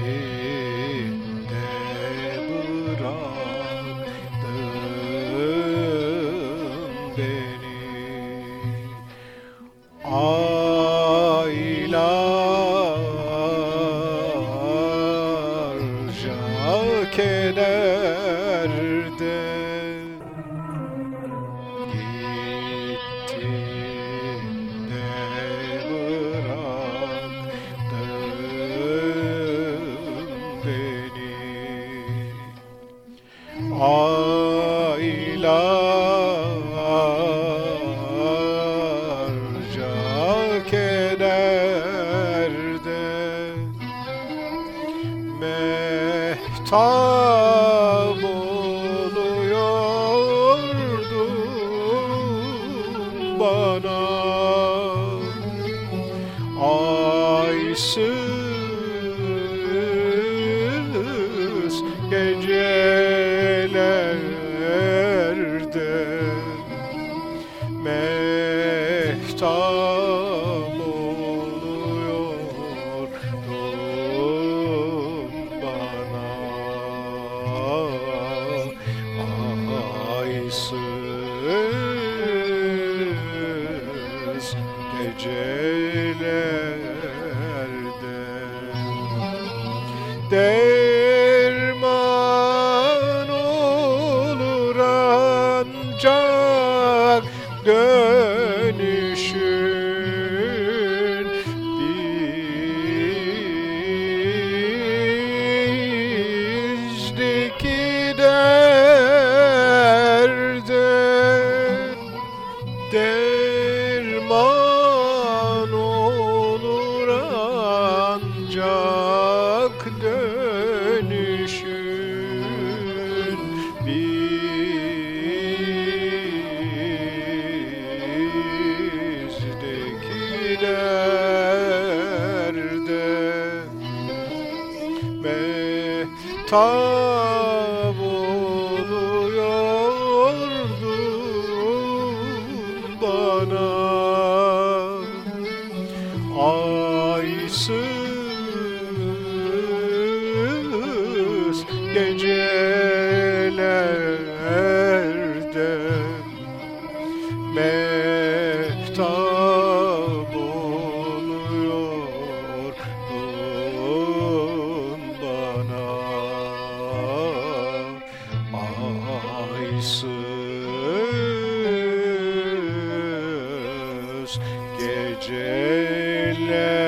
De bıraktın beni. Aylarca kederde Oluyordun bana. Aysız gecelerde Mehtap derman olur ancak dönüşün bizdeki derde mehtap bana Aysız gecelerde Mehtap geceler